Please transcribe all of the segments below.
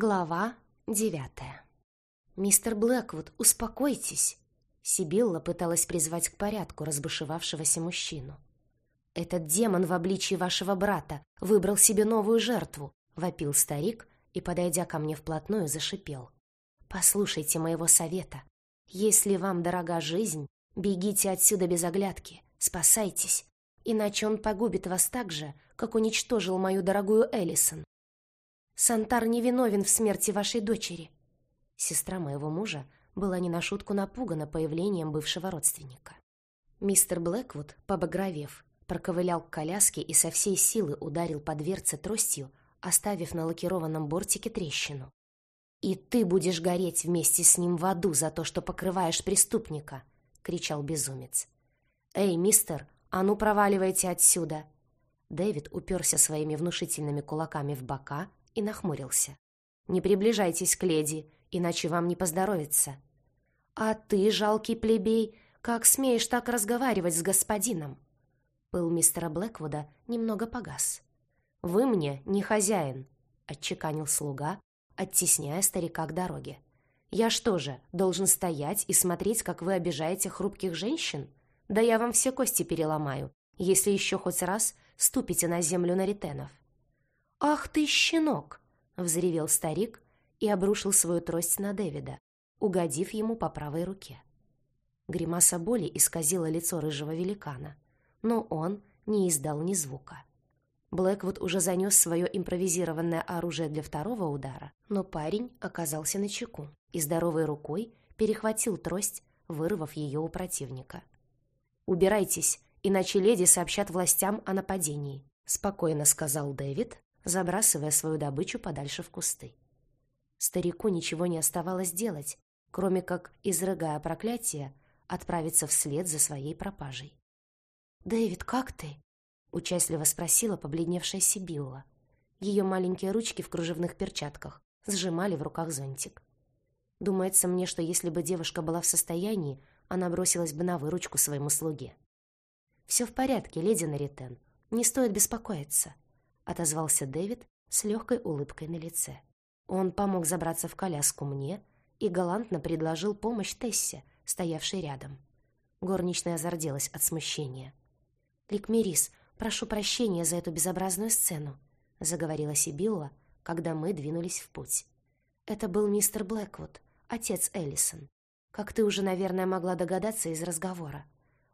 Глава девятая. «Мистер Блэквуд, успокойтесь!» Сибилла пыталась призвать к порядку разбушевавшегося мужчину. «Этот демон в обличии вашего брата выбрал себе новую жертву», — вопил старик и, подойдя ко мне вплотную, зашипел. «Послушайте моего совета. Если вам дорога жизнь, бегите отсюда без оглядки, спасайтесь, иначе он погубит вас так же, как уничтожил мою дорогую Эллисон. Сантар не виновен в смерти вашей дочери». Сестра моего мужа была не на шутку напугана появлением бывшего родственника. Мистер Блэквуд, побагровев, проковылял к коляске и со всей силы ударил по дверце тростью, оставив на лакированном бортике трещину. «И ты будешь гореть вместе с ним в аду за то, что покрываешь преступника!» — кричал безумец. «Эй, мистер, а ну проваливайте отсюда!» Дэвид уперся своими внушительными кулаками в бока и нахмурился. «Не приближайтесь к леди, иначе вам не поздоровится». «А ты, жалкий плебей, как смеешь так разговаривать с господином?» Пыл мистера Блэквуда немного погас. «Вы мне не хозяин», — отчеканил слуга, оттесняя старика к дороге. «Я что же, должен стоять и смотреть, как вы обижаете хрупких женщин? Да я вам все кости переломаю, если еще хоть раз ступите на землю наритенов». «Ах ты, щенок!» — взревел старик и обрушил свою трость на Дэвида, угодив ему по правой руке. Гримаса боли исказила лицо рыжего великана, но он не издал ни звука. Блэквуд уже занес свое импровизированное оружие для второго удара, но парень оказался на чеку и здоровой рукой перехватил трость, вырвав ее у противника. «Убирайтесь, иначе леди сообщат властям о нападении», — спокойно сказал Дэвид, забрасывая свою добычу подальше в кусты. Старику ничего не оставалось делать, кроме как, изрыгая проклятие, отправиться вслед за своей пропажей. «Дэвид, как ты?» — участливо спросила побледневшая Сибилла. Ее маленькие ручки в кружевных перчатках сжимали в руках зонтик. Думается мне, что если бы девушка была в состоянии, она бросилась бы на выручку своему слуге. «Все в порядке, леди Наритен. Не стоит беспокоиться», — отозвался Дэвид с легкой улыбкой на лице. Он помог забраться в коляску мне и галантно предложил помощь Тессе, стоявшей рядом. Горничная зарделась от смущения. «Ликмерис, прошу прощения за эту безобразную сцену», — заговорила Сибилла, когда мы двинулись в путь. «Это был мистер Блэквуд, отец Эллисон. Как ты уже, наверное, могла догадаться из разговора.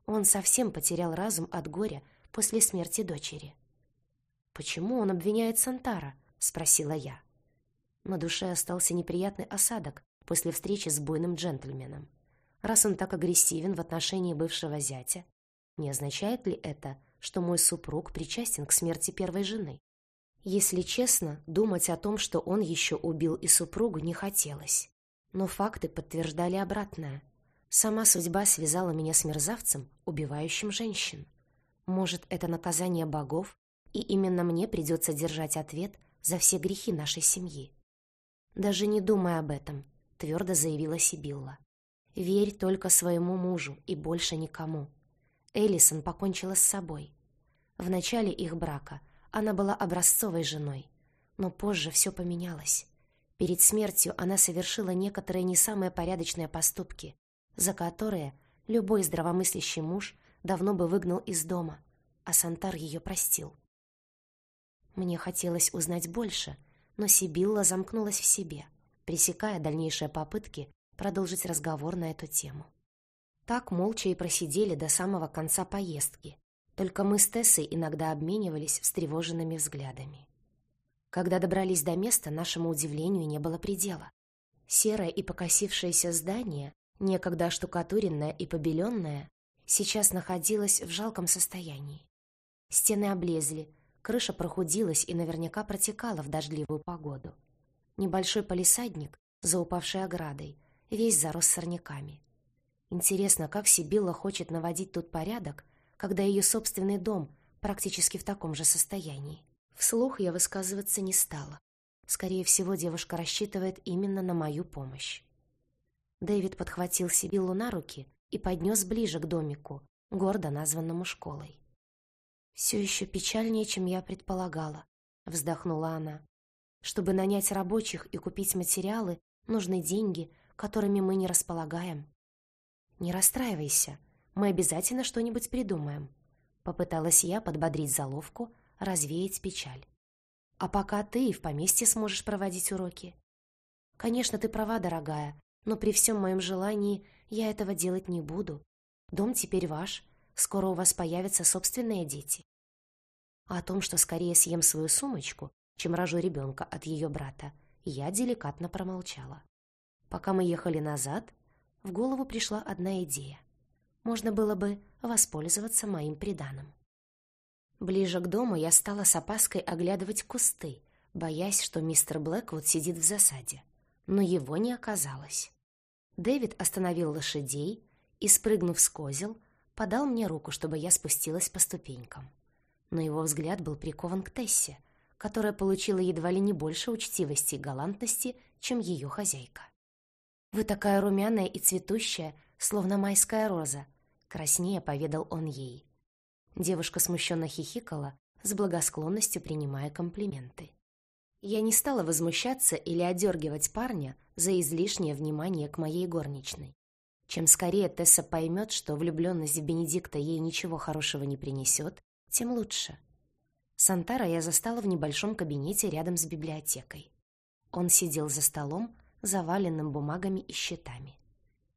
Он совсем потерял разум от горя после смерти дочери». «Почему он обвиняет Сантара?» — спросила я. На душе остался неприятный осадок после встречи с буйным джентльменом. Раз он так агрессивен в отношении бывшего зятя, не означает ли это, что мой супруг причастен к смерти первой жены? Если честно, думать о том, что он еще убил и супругу, не хотелось. Но факты подтверждали обратное. Сама судьба связала меня с мерзавцем, убивающим женщин. Может, это наказание богов, и именно мне придется держать ответ за все грехи нашей семьи. «Даже не думай об этом», — твердо заявила Сибилла. «Верь только своему мужу и больше никому». Эллисон покончила с собой. В начале их брака она была образцовой женой, но позже все поменялось. Перед смертью она совершила некоторые не самые порядочные поступки, за которые любой здравомыслящий муж давно бы выгнал из дома, а Сантар ее простил. Мне хотелось узнать больше — но Сибилла замкнулась в себе, пресекая дальнейшие попытки продолжить разговор на эту тему. Так молча и просидели до самого конца поездки, только мы с Тессой иногда обменивались встревоженными взглядами. Когда добрались до места, нашему удивлению не было предела. Серое и покосившееся здание, некогда штукатуренное и побеленное, сейчас находилось в жалком состоянии. Стены облезли, Крыша прохудилась и наверняка протекала в дождливую погоду. Небольшой полисадник за упавшей оградой, весь зарос сорняками. Интересно, как Сибилла хочет наводить тут порядок, когда ее собственный дом практически в таком же состоянии. Вслух я высказываться не стала. Скорее всего, девушка рассчитывает именно на мою помощь. Дэвид подхватил Сибиллу на руки и поднес ближе к домику, гордо названному школой. «Все еще печальнее, чем я предполагала», — вздохнула она. Чтобы нанять рабочих и купить материалы, нужны деньги, которыми мы не располагаем. Не расстраивайся, мы обязательно что-нибудь придумаем. Попыталась я подбодрить заловку, развеять печаль. А пока ты и в поместье сможешь проводить уроки. Конечно, ты права, дорогая, но при всем моем желании я этого делать не буду. Дом теперь ваш, скоро у вас появятся собственные дети. А о том, что скорее съем свою сумочку, чем рожу ребенка от ее брата, я деликатно промолчала. Пока мы ехали назад, в голову пришла одна идея. Можно было бы воспользоваться моим приданым. Ближе к дому я стала с опаской оглядывать кусты, боясь, что мистер Блэквуд сидит в засаде. Но его не оказалось. Дэвид остановил лошадей и, спрыгнув с козел, подал мне руку, чтобы я спустилась по ступенькам. Но его взгляд был прикован к Тессе, которая получила едва ли не больше учтивости и галантности, чем ее хозяйка. «Вы такая румяная и цветущая, словно майская роза», — краснее поведал он ей. Девушка смущенно хихикала, с благосклонностью принимая комплименты. Я не стала возмущаться или одергивать парня за излишнее внимание к моей горничной. Чем скорее Тесса поймет, что влюбленность в Бенедикта ей ничего хорошего не принесет, тем лучше. Сантара я застала в небольшом кабинете рядом с библиотекой. Он сидел за столом, заваленным бумагами и счетами.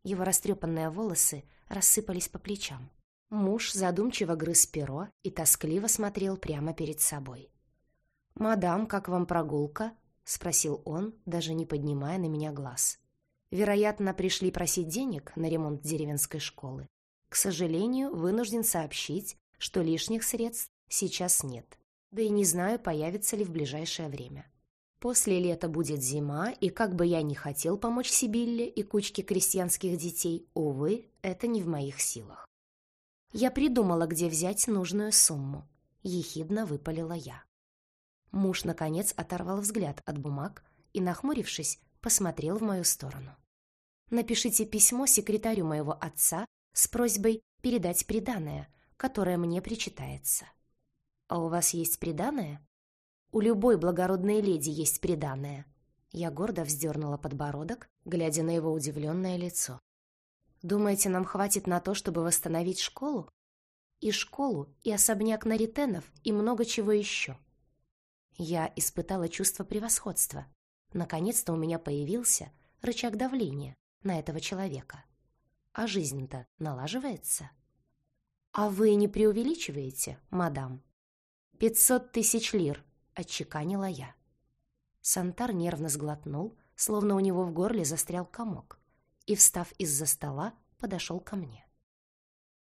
Его растрепанные волосы рассыпались по плечам. Муж задумчиво грыз перо и тоскливо смотрел прямо перед собой. «Мадам, как вам прогулка?» — спросил он, даже не поднимая на меня глаз. «Вероятно, пришли просить денег на ремонт деревенской школы. К сожалению, вынужден сообщить, что лишних средств сейчас нет. Да и не знаю, появится ли в ближайшее время. После лета будет зима, и как бы я ни хотел помочь Сибилле и кучке крестьянских детей, увы, это не в моих силах. Я придумала, где взять нужную сумму. Ехидно выпалила я. Муж, наконец, оторвал взгляд от бумаг и, нахмурившись, посмотрел в мою сторону. «Напишите письмо секретарю моего отца с просьбой передать приданое, которое мне причитается». «А у вас есть приданое?» «У любой благородной леди есть приданое». Я гордо вздернула подбородок, глядя на его удивленное лицо. Думаете, нам хватит на то, чтобы восстановить школу? И школу, и особняк Наритенов, и много чего еще. Я испытала чувство превосходства. Наконец-то у меня появился рычаг давления на этого человека. А жизнь-то налаживается. А вы не преувеличиваете, мадам? «Пятьсот тысяч лир», — отчеканила я. Сантар нервно сглотнул, словно у него в горле застрял комок и, встав из-за стола, подошел ко мне.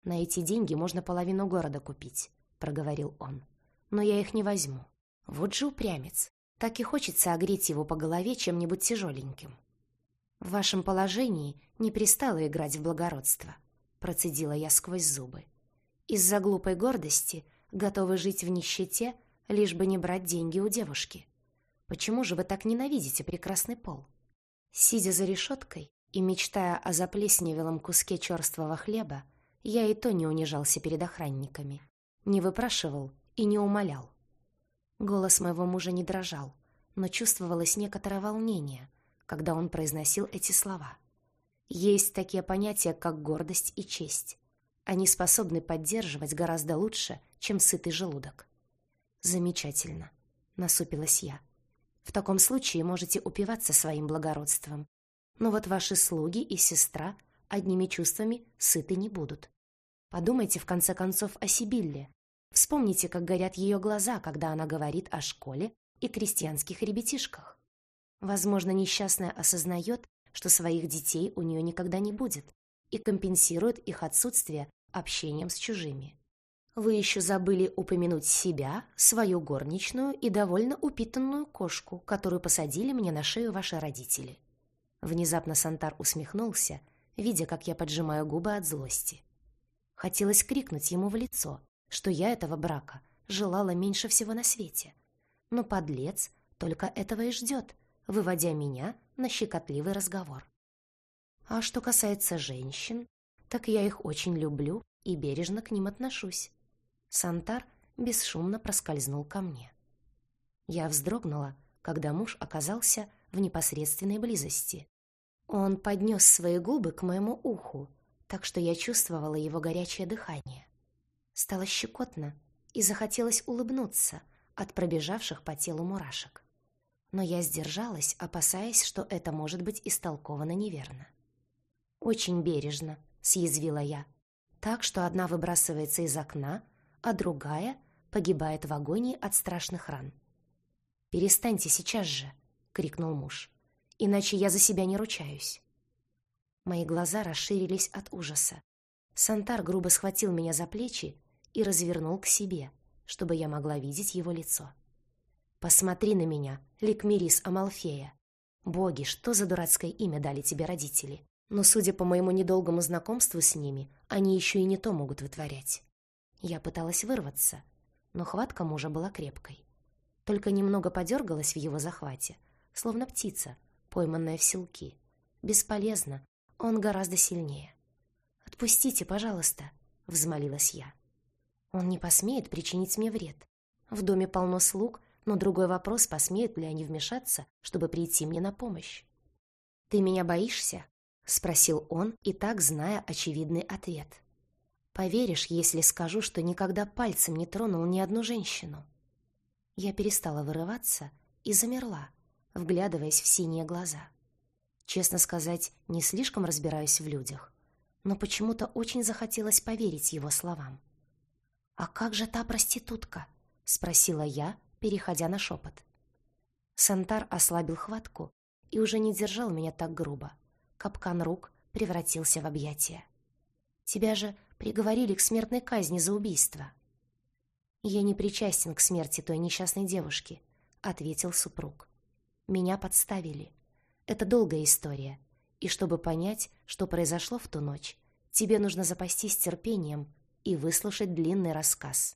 «На эти деньги можно половину города купить», — проговорил он. «Но я их не возьму. Вот же упрямец. Так и хочется огреть его по голове чем-нибудь тяжеленьким». «В вашем положении не пристало играть в благородство», — процедила я сквозь зубы. «Из-за глупой гордости готовы жить в нищете, лишь бы не брать деньги у девушки. Почему же вы так ненавидите прекрасный пол?» Сидя за решеткой, и, мечтая о заплесневелом куске черствого хлеба, я и то не унижался перед охранниками, не выпрашивал и не умолял. Голос моего мужа не дрожал, но чувствовалось некоторое волнение, когда он произносил эти слова. Есть такие понятия, как гордость и честь. Они способны поддерживать гораздо лучше, чем сытый желудок. «Замечательно», — насупилась я. «В таком случае можете упиваться своим благородством но вот ваши слуги и сестра одними чувствами сыты не будут. Подумайте, в конце концов, о Сибилле. Вспомните, как горят ее глаза, когда она говорит о школе и крестьянских ребятишках. Возможно, несчастная осознает, что своих детей у нее никогда не будет, и компенсирует их отсутствие общением с чужими. Вы еще забыли упомянуть себя, свою горничную и довольно упитанную кошку, которую посадили мне на шею ваши родители. Внезапно Сантар усмехнулся, видя, как я поджимаю губы от злости. Хотелось крикнуть ему в лицо, что я этого брака желала меньше всего на свете. Но подлец только этого и ждет, выводя меня на щекотливый разговор. А что касается женщин, так я их очень люблю и бережно к ним отношусь. Сантар бесшумно проскользнул ко мне. Я вздрогнула, когда муж оказался в непосредственной близости. Он поднес свои губы к моему уху, так что я чувствовала его горячее дыхание. Стало щекотно, и захотелось улыбнуться от пробежавших по телу мурашек. Но я сдержалась, опасаясь, что это может быть истолковано неверно. «Очень бережно», — съязвила я, так что одна выбрасывается из окна, а другая погибает в агонии от страшных ран. «Перестаньте сейчас же!» — крикнул муж. «Иначе я за себя не ручаюсь». Мои глаза расширились от ужаса. Сантар грубо схватил меня за плечи и развернул к себе, чтобы я могла видеть его лицо. «Посмотри на меня, Ликмирис Амалфея. Боги, что за дурацкое имя дали тебе родители? Но, судя по моему недолгому знакомству с ними, они еще и не то могут вытворять». Я пыталась вырваться, но хватка мужа была крепкой только немного подергалась в его захвате, словно птица, пойманная в селки. Бесполезно, он гораздо сильнее. «Отпустите, пожалуйста», — взмолилась я. «Он не посмеет причинить мне вред. В доме полно слуг, но другой вопрос, посмеют ли они вмешаться, чтобы прийти мне на помощь». «Ты меня боишься?» — спросил он, и так зная очевидный ответ. «Поверишь, если скажу, что никогда пальцем не тронул ни одну женщину?» Я перестала вырываться и замерла, вглядываясь в синие глаза. Честно сказать, не слишком разбираюсь в людях, но почему-то очень захотелось поверить его словам. «А как же та проститутка?» — спросила я, переходя на шепот. Сантар ослабил хватку и уже не держал меня так грубо. Капкан рук превратился в объятия. «Тебя же приговорили к смертной казни за убийство». «Я не причастен к смерти той несчастной девушки», — ответил супруг. «Меня подставили. Это долгая история, и чтобы понять, что произошло в ту ночь, тебе нужно запастись терпением и выслушать длинный рассказ».